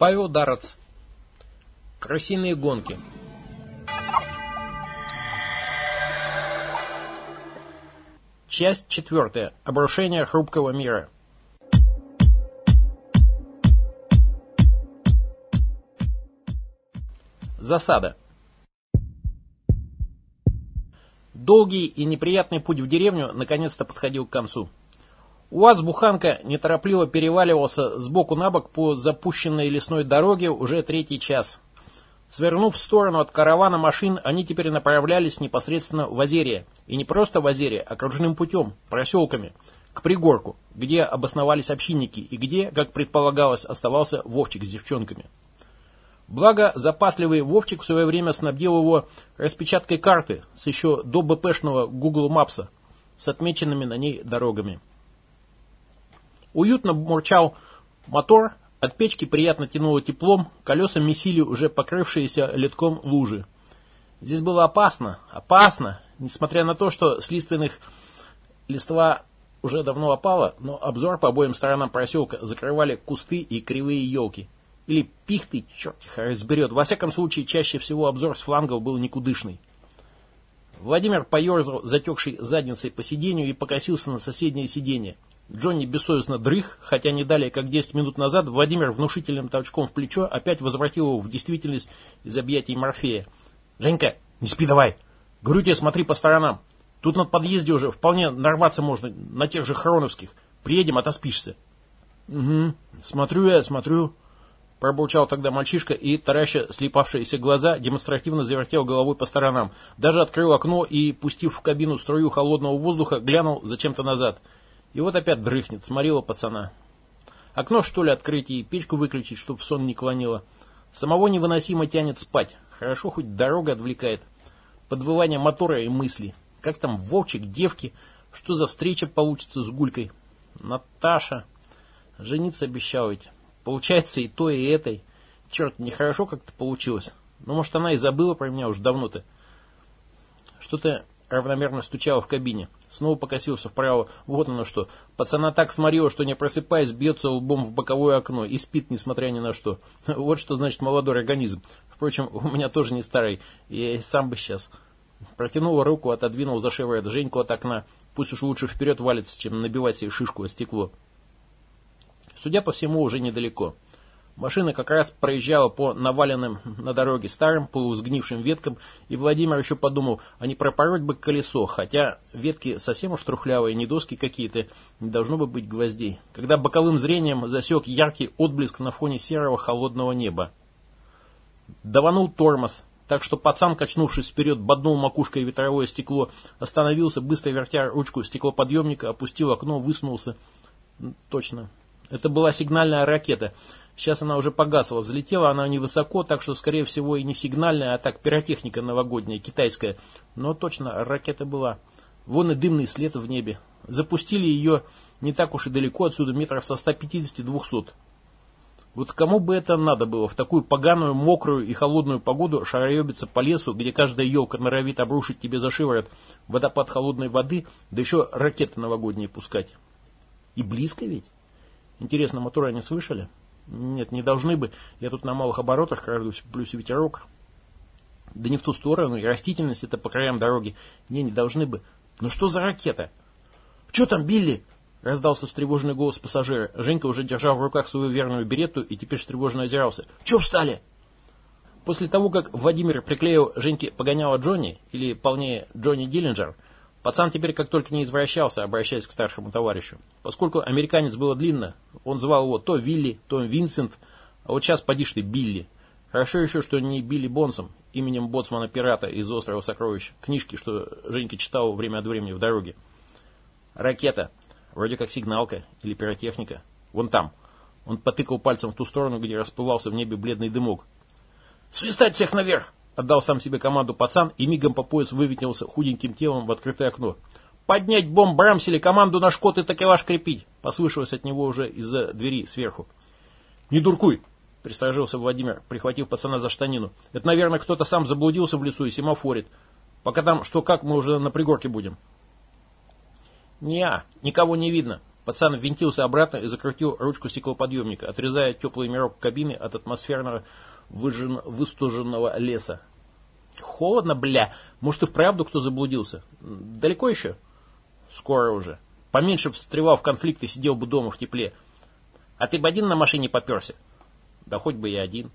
Павел Дарац. Крысиные гонки. Часть четвертая. Обрушение хрупкого мира. Засада. Долгий и неприятный путь в деревню наконец-то подходил к концу. УАЗ-буханка неторопливо переваливался с боку на бок по запущенной лесной дороге уже третий час. Свернув в сторону от каравана машин, они теперь направлялись непосредственно в Озерье. И не просто в Озерье, а кружным путем, проселками, к пригорку, где обосновались общинники и где, как предполагалось, оставался Вовчик с девчонками. Благо, запасливый Вовчик в свое время снабдил его распечаткой карты с еще до БПшного Google Maps с отмеченными на ней дорогами. Уютно мурчал мотор, от печки приятно тянуло теплом, колеса месили уже покрывшиеся литком лужи. Здесь было опасно, опасно, несмотря на то, что с лиственных листва уже давно опала, но обзор по обоим сторонам проселка закрывали кусты и кривые елки. Или пихты, черт их разберет. Во всяком случае, чаще всего обзор с флангов был никудышный. Владимир поерзал затекшей задницей по сиденью и покосился на соседнее сиденье. Джонни бессовестно дрых, хотя не далее, как 10 минут назад, Владимир внушительным толчком в плечо опять возвратил его в действительность из объятий Морфея. «Женька, не спи давай! Говорю тебе, смотри по сторонам. Тут на подъезде уже вполне нарваться можно на тех же хроновских. Приедем, отоспишься». «Угу, смотрю я, смотрю», — пробурчал тогда мальчишка и, тараща слепавшиеся глаза, демонстративно завертел головой по сторонам. Даже открыл окно и, пустив в кабину струю холодного воздуха, глянул зачем-то назад — и вот опять дрыхнет, сморила пацана. Окно, что ли, открыть и печку выключить, чтоб сон не клонило. Самого невыносимо тянет спать. Хорошо, хоть дорога отвлекает. Подвывание мотора и мысли. Как там Вовчик, девки? Что за встреча получится с Гулькой? Наташа. Жениться обещал ведь. Получается и то, и этой. Черт, нехорошо как-то получилось. Ну, может, она и забыла про меня уж давно-то. Что-то равномерно стучало в кабине. Снова покосился вправо. Вот оно что. Пацана так сморило, что не просыпаясь, бьется лбом в боковое окно и спит, несмотря ни на что. Вот что значит молодой организм. Впрочем, у меня тоже не старый. Я и сам бы сейчас. Протянул руку, отодвинул за шеврет Женьку от окна. Пусть уж лучше вперед валится, чем набивать себе шишку о стекло. Судя по всему, уже недалеко. Машина как раз проезжала по наваленным на дороге старым полусгнившим веткам, и Владимир еще подумал, а не пропороть бы колесо, хотя ветки совсем уж трухлявые, не доски какие-то, не должно бы быть гвоздей, когда боковым зрением засек яркий отблеск на фоне серого холодного неба. Даванул тормоз, так что пацан, качнувшись вперед, боднул макушкой ветровое стекло, остановился, быстро вертя ручку стеклоподъемника, опустил окно, высунулся. Точно, это была сигнальная ракета. Сейчас она уже погасла. Взлетела она невысоко, так что, скорее всего, и не сигнальная, а так пиротехника новогодняя, китайская. Но точно, ракета была. Вон и дымный след в небе. Запустили ее не так уж и далеко отсюда, метров со 150-200. Вот кому бы это надо было в такую поганую, мокрую и холодную погоду шароебиться по лесу, где каждая елка норовит обрушить тебе за шиворот водопад холодной воды, да еще ракеты новогодние пускать. И близко ведь? Интересно, моторы они слышали? Нет, не должны бы. Я тут на малых оборотах крадусь, плюс ветерок. Да не в ту сторону, и растительность это по краям дороги. Не, не должны бы. Ну что за ракета? Что там, Билли? Раздался встревоженный голос пассажира. Женька уже держал в руках свою верную берету и теперь встревоженно озирался. Че встали? После того, как Владимир приклеил Женьке погоняла Джонни, или полнее Джонни Диллинджер, Пацан теперь как только не извращался, обращаясь к старшему товарищу. Поскольку американец было длинно, он звал его то Вилли, то Винсент, а вот сейчас поди ты Билли. Хорошо еще, что не Билли Бонсом, именем боцмана-пирата из «Острова сокровищ», книжки, что Женька читал время от времени в дороге. Ракета, вроде как сигналка или пиротехника. Вон там. Он потыкал пальцем в ту сторону, где расплывался в небе бледный дымок. «Свистать всех наверх!» Отдал сам себе команду пацан и мигом по пояс вывитнился худеньким телом в открытое окно. «Поднять бомб Брамсели, команду на шкот и такелаж крепить!» Послышалось от него уже из-за двери сверху. «Не дуркуй!» — пристражился Владимир, прихватив пацана за штанину. «Это, наверное, кто-то сам заблудился в лесу и семафорит. Пока там что как, мы уже на пригорке будем». «Не, никого не видно», Пацан ввинтился обратно и закрутил ручку стеклоподъемника, отрезая теплый мирок кабины от атмосферного выжжен, выстуженного леса. Холодно, бля. Может и вправду кто заблудился? Далеко еще? Скоро уже. Поменьше встревал в конфликт и сидел бы дома в тепле. А ты бы один на машине поперся? Да хоть бы я один.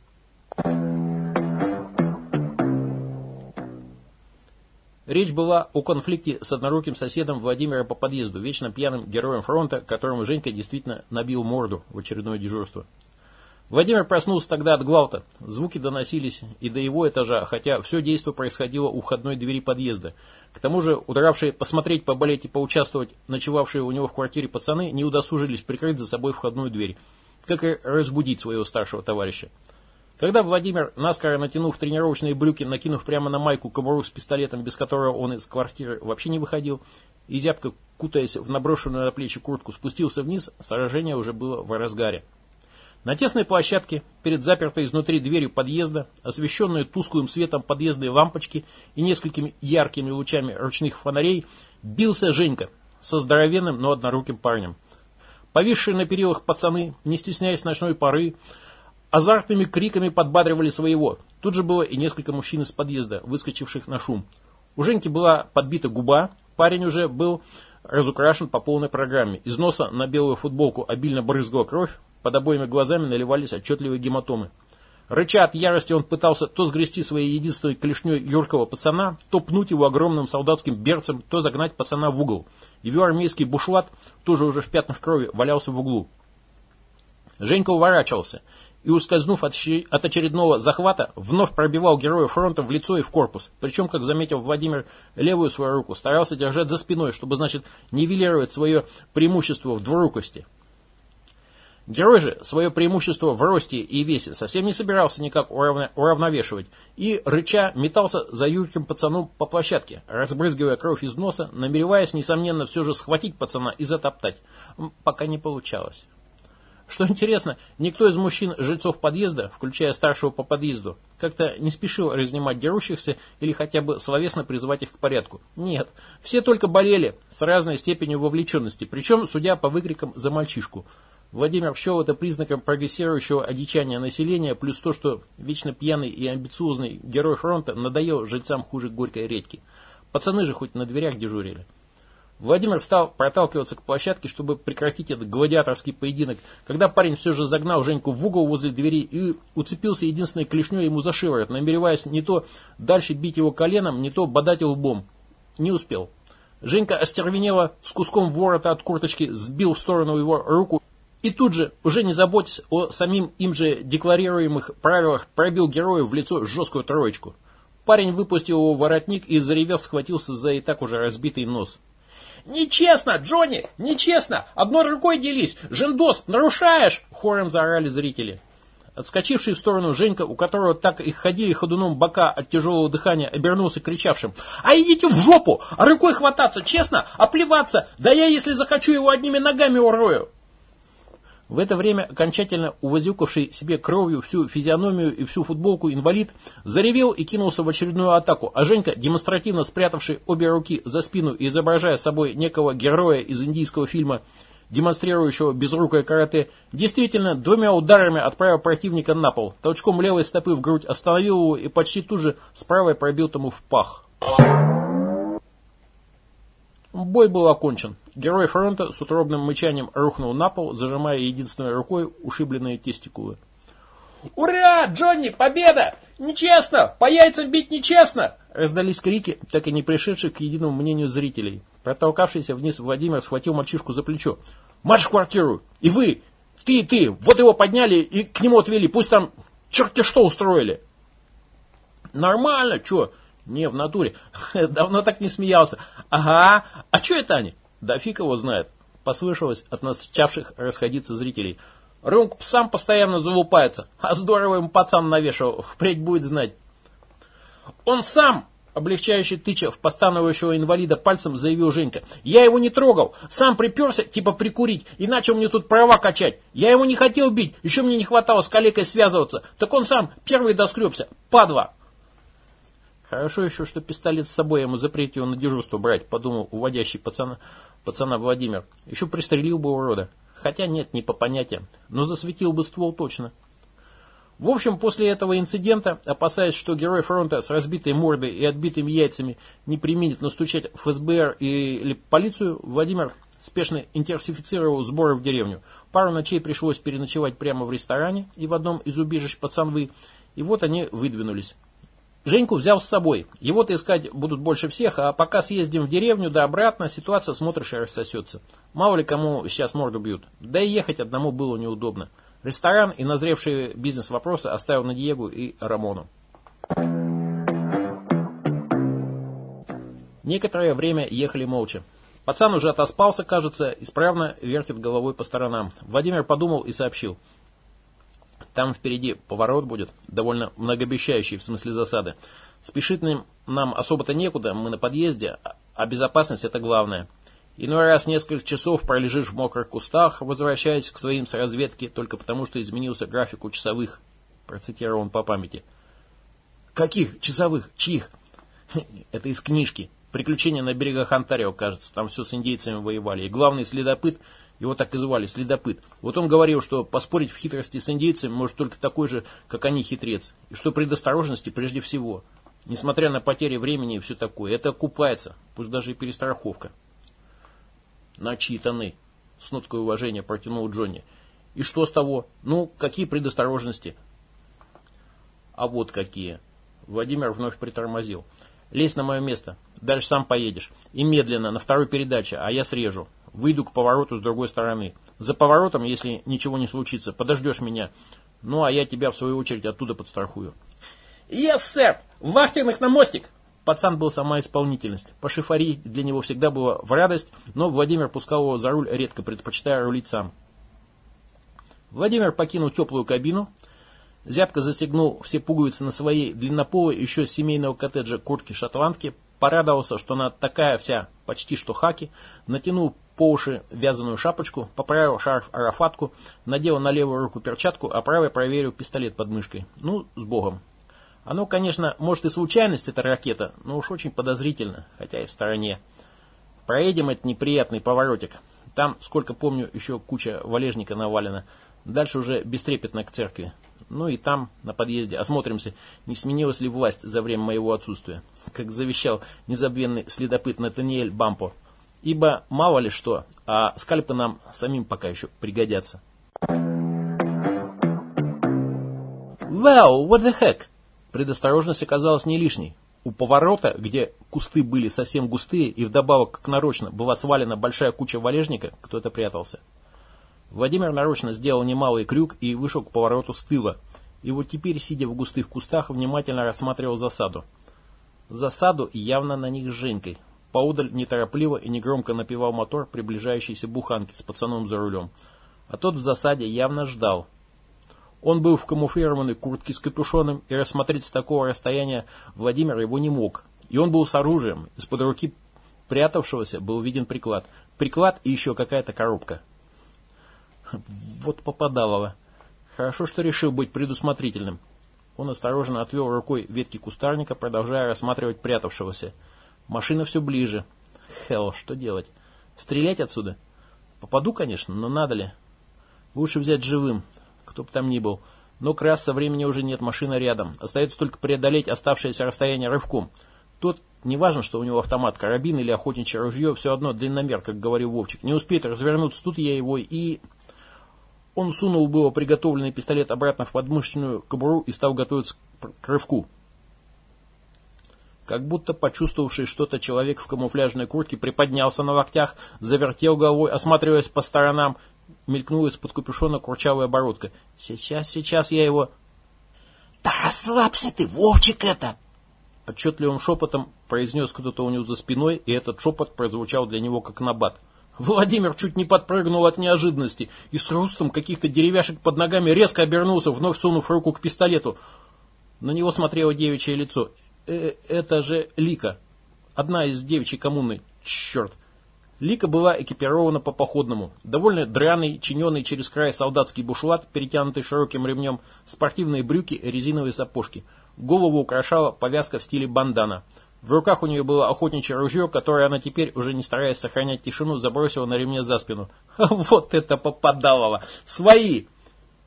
Речь была о конфликте с одноруким соседом Владимира по подъезду, вечно пьяным героем фронта, которому Женька действительно набил морду в очередное дежурство. Владимир проснулся тогда от гвалта. Звуки доносились и до его этажа, хотя все действо происходило у входной двери подъезда. К тому же, удравшие посмотреть, поболеть и поучаствовать, ночевавшие у него в квартире пацаны, не удосужились прикрыть за собой входную дверь, как и разбудить своего старшего товарища. Когда Владимир, наскоро натянув тренировочные брюки, накинув прямо на майку кобуру с пистолетом, без которого он из квартиры вообще не выходил, и зябко кутаясь в наброшенную на плечи куртку, спустился вниз, сражение уже было в разгаре. На тесной площадке, перед запертой изнутри дверью подъезда, освещенной тусклым светом подъездной лампочки и несколькими яркими лучами ручных фонарей, бился Женька со здоровенным, но одноруким парнем. Повисшие на перилах пацаны, не стесняясь ночной поры, азартными криками подбадривали своего. Тут же было и несколько мужчин из подъезда, выскочивших на шум. У Женьки была подбита губа, парень уже был разукрашен по полной программе. Из носа на белую футболку обильно брызгала кровь, под обоими глазами наливались отчетливые гематомы. Рыча от ярости он пытался то сгрести своей единственной клешней юркого пацана, то пнуть его огромным солдатским берцем, то загнать пацана в угол. Его армейский бушлат, тоже уже в пятнах крови, валялся в углу. Женька уворачивался и, ускользнув от, очередного захвата, вновь пробивал героя фронта в лицо и в корпус. Причем, как заметил Владимир, левую свою руку старался держать за спиной, чтобы, значит, нивелировать свое преимущество в двурукости. Герой же свое преимущество в росте и весе совсем не собирался никак уравновешивать и, рыча, метался за юрким пацаном по площадке, разбрызгивая кровь из носа, намереваясь, несомненно, все же схватить пацана и затоптать. Пока не получалось. Что интересно, никто из мужчин, жильцов подъезда, включая старшего по подъезду, как-то не спешил разнимать дерущихся или хотя бы словесно призывать их к порядку. Нет, все только болели с разной степенью вовлеченности, причем судя по выкрикам за мальчишку. Владимир счел это признаком прогрессирующего одичания населения, плюс то, что вечно пьяный и амбициозный герой фронта надоел жильцам хуже горькой редьки. Пацаны же хоть на дверях дежурили. Владимир стал проталкиваться к площадке, чтобы прекратить этот гладиаторский поединок, когда парень все же загнал Женьку в угол возле двери и уцепился единственной клешней ему за шиворот, намереваясь не то дальше бить его коленом, не то бодать лбом. Не успел. Женька остервенело с куском ворота от курточки сбил в сторону его руку и тут же, уже не заботясь о самим им же декларируемых правилах, пробил герою в лицо жесткую троечку. Парень выпустил его воротник и, заревев, схватился за и так уже разбитый нос. «Нечестно, Джонни! Нечестно! Одной рукой делись! Жендос, нарушаешь!» Хором заорали зрители. Отскочивший в сторону Женька, у которого так и ходили ходуном бока от тяжелого дыхания, обернулся кричавшим. «А идите в жопу! А рукой хвататься, честно? А плеваться? Да я, если захочу, его одними ногами урою!» В это время окончательно увозюкавший себе кровью всю физиономию и всю футболку инвалид заревел и кинулся в очередную атаку, а Женька, демонстративно спрятавший обе руки за спину и изображая собой некого героя из индийского фильма, демонстрирующего безрукое карате, действительно двумя ударами отправил противника на пол, толчком левой стопы в грудь остановил его и почти тут же с правой пробил тому в пах. Бой был окончен. Герой фронта с утробным мычанием рухнул на пол, зажимая единственной рукой ушибленные тестикулы. «Ура! Джонни, победа! Нечестно! По яйцам бить нечестно!» Раздались крики, так и не пришедших к единому мнению зрителей. Протолкавшийся вниз Владимир схватил мальчишку за плечо. «Марш в квартиру! И вы! Ты и ты! Вот его подняли и к нему отвели! Пусть там черти что устроили!» «Нормально, чё?» Не, в натуре. Давно так не смеялся. Ага. А что это они? Да фиг его знает. Послышалось от начавших расходиться зрителей. Ромка сам постоянно залупается. А здорово ему пацан навешал. Впредь будет знать. Он сам, облегчающий тыча в постановающего инвалида пальцем, заявил Женька. Я его не трогал. Сам приперся, типа прикурить, и начал мне тут права качать. Я его не хотел бить. Еще мне не хватало с калекой связываться. Так он сам первый доскребся. Падла. Хорошо еще, что пистолет с собой ему запретил на дежурство брать, подумал уводящий пацана, пацана Владимир. Еще пристрелил бы урода. Хотя нет, не по понятиям. Но засветил бы ствол точно. В общем, после этого инцидента, опасаясь, что герой фронта с разбитой мордой и отбитыми яйцами не применит настучать ФСБР или полицию, Владимир спешно интенсифицировал сборы в деревню. Пару ночей пришлось переночевать прямо в ресторане и в одном из убежищ пацанвы, и вот они выдвинулись. Женьку взял с собой. Его-то искать будут больше всех, а пока съездим в деревню да обратно, ситуация, смотришь, и рассосется. Мало ли кому сейчас морду бьют. Да и ехать одному было неудобно. Ресторан и назревшие бизнес-вопросы оставил на Диегу и Рамону. Некоторое время ехали молча. Пацан уже отоспался, кажется, исправно вертит головой по сторонам. Владимир подумал и сообщил. Там впереди поворот будет, довольно многообещающий в смысле засады. Спешить нам особо-то некуда, мы на подъезде, а безопасность это главное. Иной раз несколько часов пролежишь в мокрых кустах, возвращаясь к своим с разведки, только потому, что изменился график у часовых, процитировал он по памяти. Каких часовых? Чьих? Это из книжки. Приключения на берегах Онтарио, кажется. Там все с индейцами воевали. И главный следопыт, его так и звали, следопыт. Вот он говорил, что поспорить в хитрости с индейцами может только такой же, как они, хитрец. И что предосторожности прежде всего. Несмотря на потери времени и все такое. Это окупается, пусть даже и перестраховка. Начитанный, с ноткой уважения протянул Джонни. И что с того? Ну, какие предосторожности? А вот какие. Владимир вновь притормозил. Лезь на мое место. Дальше сам поедешь. И медленно, на второй передаче, а я срежу. Выйду к повороту с другой стороны. За поворотом, если ничего не случится, подождешь меня. Ну, а я тебя, в свою очередь, оттуда подстрахую. «Yes, сэр! Вахтенных на мостик!» Пацан был сама исполнительность. Пошифарить для него всегда было в радость, но Владимир пускал его за руль редко, предпочитая рулить сам. Владимир покинул теплую кабину, зябко застегнул все пуговицы на своей длиннополой еще семейного коттеджа куртки-шотландки, порадовался, что она такая вся, почти что хаки, натянул по уши вязаную шапочку, поправил шарф-арафатку, надел на левую руку перчатку, а правой проверил пистолет под мышкой. Ну, с богом. Оно, конечно, может и случайность, эта ракета, но уж очень подозрительно, хотя и в стороне. Проедем этот неприятный поворотик. Там, сколько помню, еще куча валежника навалена. Дальше уже бестрепетно к церкви. Ну и там, на подъезде, осмотримся, не сменилась ли власть за время моего отсутствия. Как завещал незабвенный следопыт Натаниэль Бампо. Ибо мало ли что, а скальпы нам самим пока еще пригодятся. Well, what the heck? Предосторожность оказалась не лишней. У поворота, где кусты были совсем густые и вдобавок к нарочно была свалена большая куча валежника, кто-то прятался. Владимир нарочно сделал немалый крюк и вышел к повороту с тыла. И вот теперь, сидя в густых кустах, внимательно рассматривал засаду. Засаду явно на них с Женькой. Поудаль неторопливо и негромко напевал мотор приближающейся буханки с пацаном за рулем. А тот в засаде явно ждал, он был в камуфлированной куртке с капюшоном, и рассмотреть с такого расстояния Владимир его не мог. И он был с оружием. Из-под руки прятавшегося был виден приклад. Приклад и еще какая-то коробка. Вот попадалово. Хорошо, что решил быть предусмотрительным. Он осторожно отвел рукой ветки кустарника, продолжая рассматривать прятавшегося. Машина все ближе. Хелл, что делать? Стрелять отсюда? Попаду, конечно, но надо ли? Лучше взять живым кто бы там ни был. Но краса времени уже нет, машина рядом. Остается только преодолеть оставшееся расстояние рывком. Тот, неважно, что у него автомат, карабин или охотничье ружье, все одно длинномер, как говорил Вовчик. Не успеет развернуться, тут я его и... Он сунул было приготовленный пистолет обратно в подмышечную кобуру и стал готовиться к рывку. Как будто почувствовавший что-то человек в камуфляжной куртке приподнялся на локтях, завертел головой, осматриваясь по сторонам, мелькнула из-под капюшона курчавая оборотка. Сейчас, сейчас я его... Да расслабься ты, Вовчик это! Отчетливым шепотом произнес кто-то у него за спиной, и этот шепот прозвучал для него как набат. Владимир чуть не подпрыгнул от неожиданности и с хрустом каких-то деревяшек под ногами резко обернулся, вновь сунув руку к пистолету. На него смотрело девичье лицо. Э «Это же Лика, одна из девичьей коммуны. Черт!» Лика была экипирована по походному. Довольно драный, чиненный через край солдатский бушлат, перетянутый широким ремнем, спортивные брюки, резиновые сапожки. Голову украшала повязка в стиле бандана. В руках у нее было охотничье ружье, которое она теперь, уже не стараясь сохранять тишину, забросила на ремне за спину. Вот это попадалово! Свои!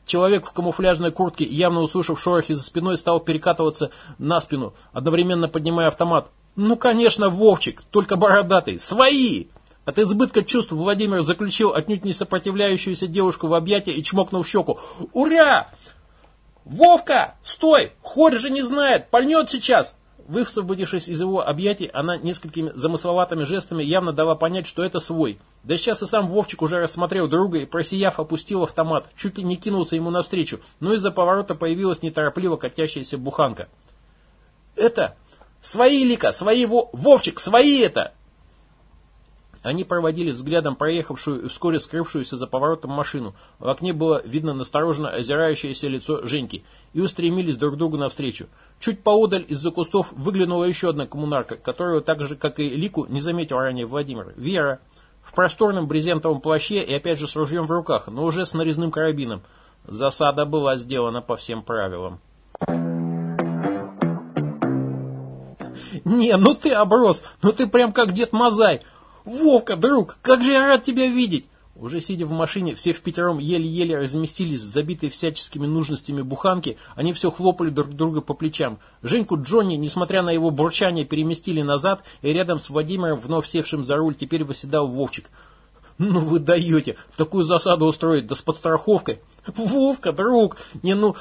Человек в камуфляжной куртке, явно услышав шорохи за спиной, стал перекатываться на спину, одновременно поднимая автомат. Ну, конечно, Вовчик, только бородатый. Свои! От избытка чувств Владимир заключил отнюдь не сопротивляющуюся девушку в объятия и чмокнул в щеку. «Ура! Вовка! Стой! Хорь же не знает! Пальнет сейчас!» Высвободившись из его объятий, она несколькими замысловатыми жестами явно дала понять, что это свой. Да сейчас и сам Вовчик уже рассмотрел друга и, просияв, опустил автомат. Чуть ли не кинулся ему навстречу, но из-за поворота появилась неторопливо катящаяся буханка. «Это! Свои, Лика! Свои, Вовчик! Свои это!» Они проводили взглядом проехавшую и вскоре скрывшуюся за поворотом машину. В окне было видно настороженно озирающееся лицо Женьки и устремились друг другу навстречу. Чуть поодаль из-за кустов выглянула еще одна коммунарка, которую так же, как и Лику, не заметил ранее Владимир. Вера. В просторном брезентовом плаще и опять же с ружьем в руках, но уже с нарезным карабином. Засада была сделана по всем правилам. «Не, ну ты оброс, ну ты прям как дед Мазай!» «Вовка, друг, как же я рад тебя видеть!» Уже сидя в машине, все в пятером еле-еле разместились в забитой всяческими нужностями буханки, они все хлопали друг друга по плечам. Женьку Джонни, несмотря на его бурчание, переместили назад, и рядом с Владимиром, вновь севшим за руль, теперь восседал Вовчик. «Ну вы даете! Такую засаду устроить, да с подстраховкой!» «Вовка, друг! Не, ну,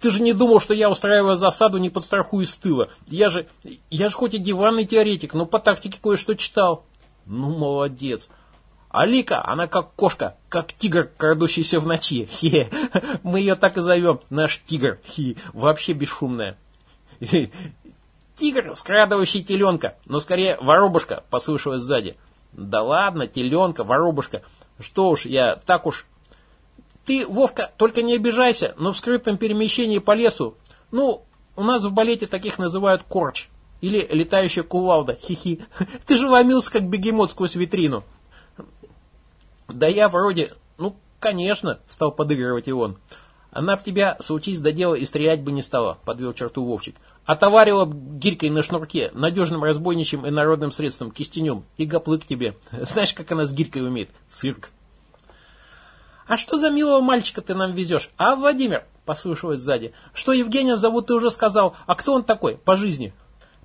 ты же не думал, что я устраиваю засаду, не подстрахую с тыла. Я же, я же хоть и диванный теоретик, но по тактике кое-что читал». Ну, молодец. Алика, она как кошка, как тигр, крадущийся в ночи. Хе, мы ее так и зовем, наш тигр. Хе, вообще бесшумная. Тигр, скрадывающий теленка, но скорее воробушка, послышалось сзади. Да ладно, теленка, воробушка. Что уж, я так уж... Ты, Вовка, только не обижайся, но в скрытом перемещении по лесу... Ну, у нас в балете таких называют корч. Или летающая кувалда, хихи. Ты же ломился, как бегемот сквозь витрину. Да я вроде, ну, конечно, стал подыгрывать и он. Она б тебя, случись до дела, и стрелять бы не стала, подвел черту Вовчик. А товарила б гирькой на шнурке, надежным разбойничьим и народным средством, кистенем, и гоплык тебе. Знаешь, как она с гирькой умеет? Цирк. «А что за милого мальчика ты нам везешь? А, Владимир?» – послышалось сзади. «Что Евгения зовут, ты уже сказал. А кто он такой по жизни?»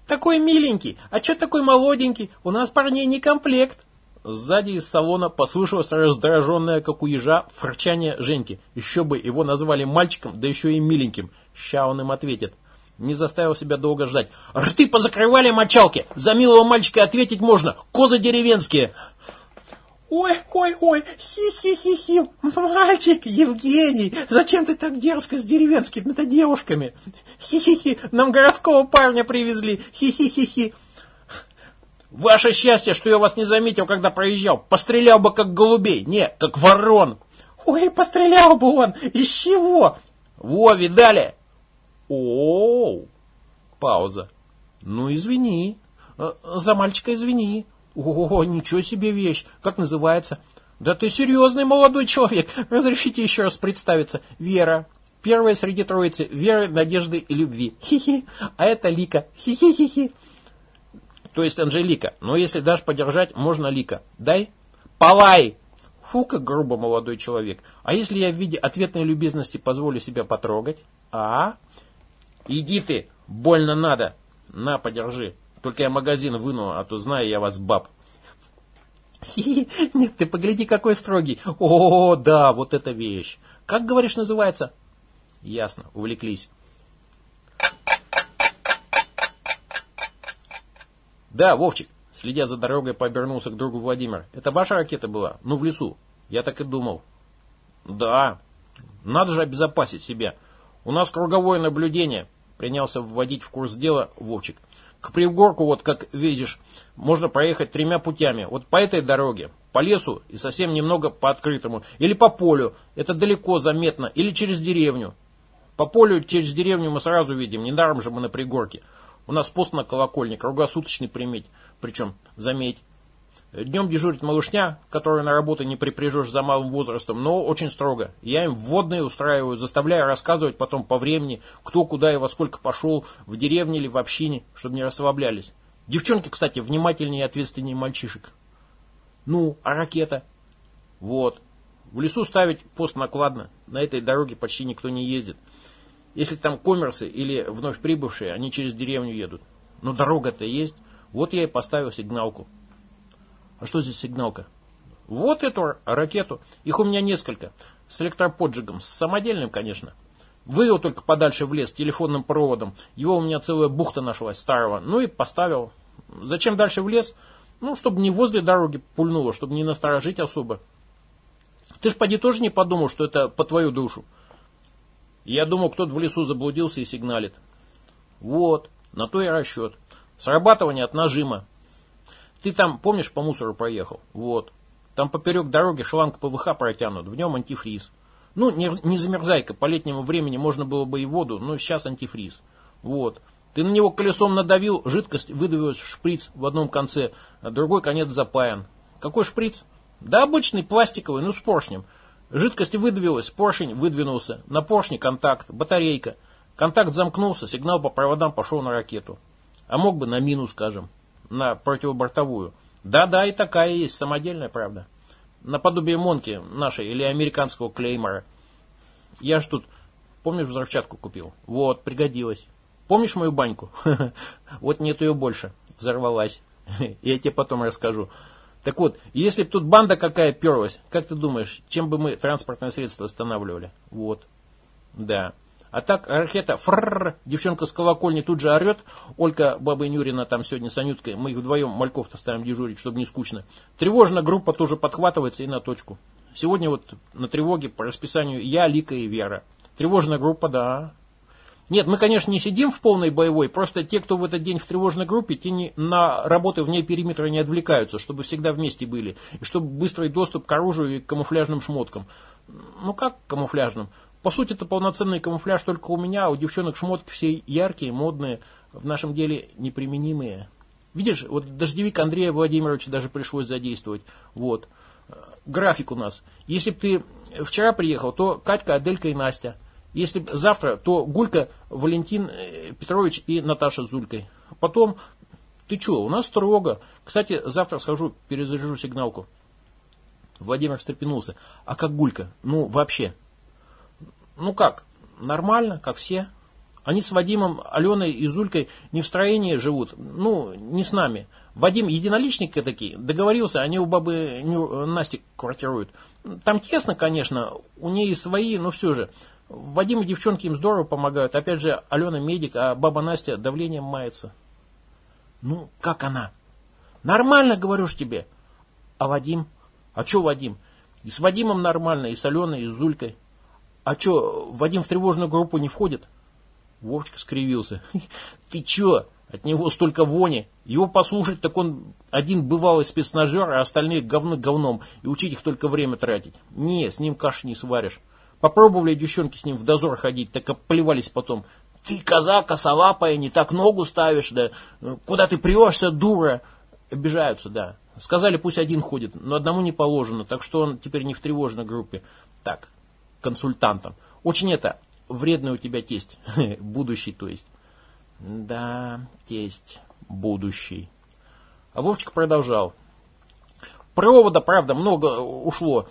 Такой миленький, а че такой молоденький? У нас парней не комплект. Сзади из салона послышалось раздраженное, как у ежа, фырчание Женьки. Еще бы его назвали мальчиком, да еще и миленьким. Ща он им ответит. Не заставил себя долго ждать. «Рты позакрывали мочалки! За милого мальчика ответить можно! Козы деревенские!» «Ой, ой, ой, хи-хи-хи-хи, мальчик, Евгений, зачем ты так дерзко с деревенскими-то девушками? Хи-хи-хи, нам городского парня привезли, хи-хи-хи-хи». «Ваше счастье, что я вас не заметил, когда проезжал. Пострелял бы, как голубей, не, как ворон». «Ой, пострелял бы он, из чего?» «Во, видали?» «О-о-о!» Пауза. «Ну, извини, э, за мальчика извини». О, ничего себе вещь. Как называется? Да ты серьезный молодой человек. Разрешите еще раз представиться. Вера. Первая среди троицы. Веры, надежды и любви. Хи-хи. А это Лика. Хи-хи-хи-хи. То есть Анжелика. Но если дашь подержать, можно Лика. Дай. Палай. Фу, как грубо молодой человек. А если я в виде ответной любезности позволю себя потрогать? А? Иди ты. Больно надо. На, подержи. Только я магазин выну, а то знаю я вас, баб. Нет, ты погляди, какой строгий. О, да, вот эта вещь. Как, говоришь, называется? Ясно, увлеклись. Да, Вовчик, следя за дорогой, пообернулся к другу Владимир. Это ваша ракета была? Ну, в лесу. Я так и думал. Да, надо же обезопасить себя. У нас круговое наблюдение. Принялся вводить в курс дела Вовчик. К пригорку, вот как видишь, можно проехать тремя путями. Вот по этой дороге, по лесу и совсем немного по открытому. Или по полю, это далеко заметно, или через деревню. По полю через деревню мы сразу видим, недаром же мы на пригорке. У нас пост на колокольне, круглосуточный приметь. Причем, заметь, Днем дежурит малышня, которую на работу не припряжешь за малым возрастом, но очень строго. Я им вводные устраиваю, заставляю рассказывать потом по времени, кто куда и во сколько пошел, в деревне или в общине, чтобы не расслаблялись. Девчонки, кстати, внимательнее и ответственнее мальчишек. Ну, а ракета? Вот. В лесу ставить пост накладно. На этой дороге почти никто не ездит. Если там коммерсы или вновь прибывшие, они через деревню едут. Но дорога-то есть. Вот я и поставил сигналку. А что здесь сигналка? Вот эту ракету. Их у меня несколько. С электроподжигом. С самодельным, конечно. Вывел только подальше в лес телефонным проводом. Его у меня целая бухта нашлась старого. Ну и поставил. Зачем дальше в лес? Ну, чтобы не возле дороги пульнуло, чтобы не насторожить особо. Ты ж поди тоже не подумал, что это по твою душу. Я думал, кто-то в лесу заблудился и сигналит. Вот, на то и расчет. Срабатывание от нажима. Ты там, помнишь, по мусору проехал? Вот. Там поперек дороги шланг ПВХ протянут, в нем антифриз. Ну, не, не замерзайка, по летнему времени можно было бы и воду, но сейчас антифриз. Вот. Ты на него колесом надавил, жидкость выдавилась в шприц в одном конце, а другой конец запаян. Какой шприц? Да обычный, пластиковый, ну с поршнем. Жидкость выдавилась, поршень выдвинулся. На поршне контакт, батарейка. Контакт замкнулся, сигнал по проводам пошел на ракету. А мог бы на мину, скажем, на противобортовую. Да-да, и такая есть, самодельная, правда. Наподобие Монки нашей или американского клеймора. Я ж тут, помнишь, взрывчатку купил? Вот, пригодилась. Помнишь мою баньку? Вот нет ее больше. Взорвалась. Я тебе потом расскажу. Так вот, если бы тут банда какая перлась, как ты думаешь, чем бы мы транспортное средство останавливали? Вот. Да. А так ракета фрррр, девчонка с колокольни тут же орет. Олька, баба Нюрина там сегодня с Анюткой. Мы их вдвоем мальков-то ставим дежурить, чтобы не скучно. Тревожная группа тоже подхватывается и на точку. Сегодня вот на тревоге по расписанию я, Лика и Вера. Тревожная группа, да. Нет, мы, конечно, не сидим в полной боевой, просто те, кто в этот день в тревожной группе, те не, на работы вне периметра не отвлекаются, чтобы всегда вместе были, и чтобы быстрый доступ к оружию и к камуфляжным шмоткам. Ну как камуфляжным? По сути, это полноценный камуфляж только у меня, а у девчонок шмотки все яркие, модные, в нашем деле неприменимые. Видишь, вот дождевик Андрея Владимировича даже пришлось задействовать. Вот. График у нас. Если бы ты вчера приехал, то Катька, Аделька и Настя. Если б завтра, то Гулька, Валентин э, Петрович и Наташа с Зулькой. Потом, ты что, у нас строго. Кстати, завтра схожу, перезаряжу сигналку. Владимир встрепенулся. А как Гулька? Ну, вообще. Ну как, нормально, как все. Они с Вадимом, Аленой и Зулькой не в строении живут, ну, не с нами. Вадим единоличник такие, договорился, они у бабы Насти квартируют. Там тесно, конечно, у нее свои, но все же. Вадим и девчонки им здорово помогают. Опять же, Алена медик, а баба Настя давлением мается. Ну, как она? Нормально, говорю ж тебе. А Вадим? А что Вадим? И с Вадимом нормально, и с Аленой, и с Зулькой. А что, Вадим в тревожную группу не входит? Вовчик скривился. Ты че? От него столько вони. Его послушать, так он один бывалый спецнажер, а остальные говно говном. И учить их только время тратить. Не, с ним каши не сваришь. Попробовали девчонки с ним в дозор ходить, так оплевались потом. Ты коза косолапая, не так ногу ставишь, да куда ты прешься, дура. Обижаются, да. Сказали, пусть один ходит, но одному не положено, так что он теперь не в тревожной группе. Так, консультантом. Очень это, вредный у тебя тесть. Будущий, то есть. Да, тесть, будущий. А Вовчик продолжал. Провода, правда, много ушло.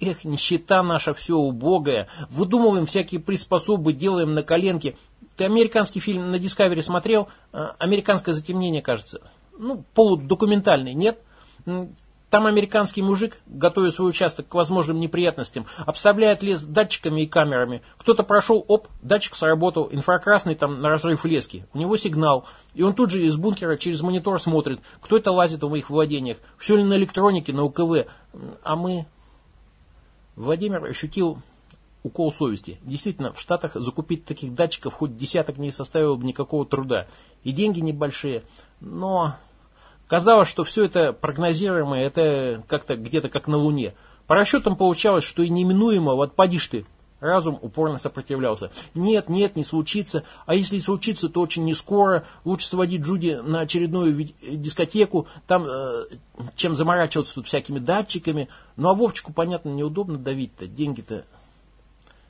Эх, нищета наша все убогая. Выдумываем всякие приспособы, делаем на коленке. Ты американский фильм на Discovery смотрел? А, Американское затемнение, кажется. Ну, полудокументальный, нет? Там американский мужик, готовя свой участок к возможным неприятностям, обставляет лес датчиками и камерами. Кто-то прошел, оп, датчик сработал, инфракрасный там на разрыв лески. У него сигнал. И он тут же из бункера через монитор смотрит, кто это лазит в моих владениях. Все ли на электронике, на УКВ. А мы... Владимир ощутил укол совести. Действительно, в Штатах закупить таких датчиков хоть десяток не составило бы никакого труда. И деньги небольшие. Но Казалось, что все это прогнозируемое, это как-то где-то как на Луне. По расчетам получалось, что и неминуемо, вот подишь ты, разум упорно сопротивлялся. Нет, нет, не случится, а если и случится, то очень не скоро. Лучше сводить Джуди на очередную дискотеку, там, э, чем заморачиваться тут всякими датчиками. Ну а Вовчику, понятно, неудобно давить-то, деньги-то.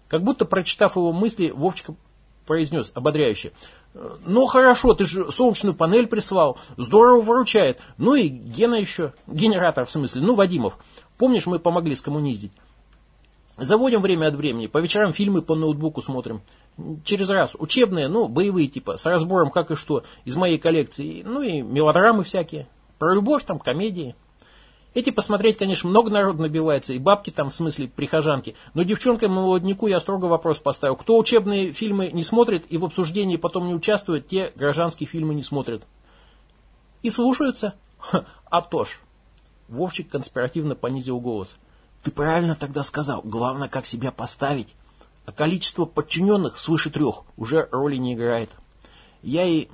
Как будто, прочитав его мысли, Вовчика произнес ободряюще. Ну хорошо, ты же солнечную панель прислал, здорово выручает. Ну и Гена еще, генератор в смысле, ну Вадимов. Помнишь, мы помогли скоммуниздить? Заводим время от времени, по вечерам фильмы по ноутбуку смотрим. Через раз, учебные, ну, боевые типа, с разбором как и что, из моей коллекции. Ну и мелодрамы всякие, про любовь там, комедии. Эти посмотреть, конечно, много народу набивается, и бабки там, в смысле, прихожанки. Но девчонкам и молодняку я строго вопрос поставил. Кто учебные фильмы не смотрит и в обсуждении потом не участвует, те гражданские фильмы не смотрят. И слушаются. А то ж. Вовчик конспиративно понизил голос. Ты правильно тогда сказал. Главное, как себя поставить. А количество подчиненных свыше трех уже роли не играет. Я и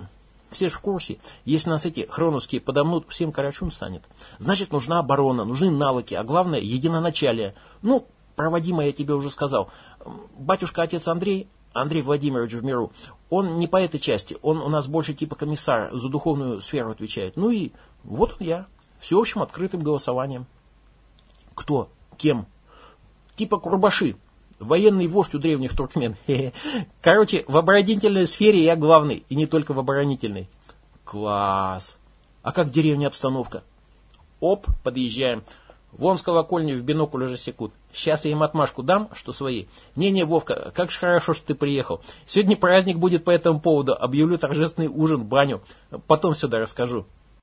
все же в курсе, если нас эти хроновские подомнут, всем карачун станет. Значит, нужна оборона, нужны навыки, а главное, единоначалие. Ну, проводимо я тебе уже сказал. Батюшка-отец Андрей, Андрей Владимирович в миру, он не по этой части, он у нас больше типа комиссар, за духовную сферу отвечает. Ну и вот он я, всеобщим открытым голосованием. Кто? Кем? Типа Курбаши, Военный вождь у древних туркмен. Короче, в оборонительной сфере я главный, и не только в оборонительной. Класс. А как в деревне обстановка? Оп, подъезжаем. Вон с колокольни в бинокль уже секут. Сейчас я им отмашку дам, что свои. Не-не, Вовка, как же хорошо, что ты приехал. Сегодня праздник будет по этому поводу. Объявлю торжественный ужин, баню. Потом сюда расскажу.